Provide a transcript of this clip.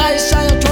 pada ko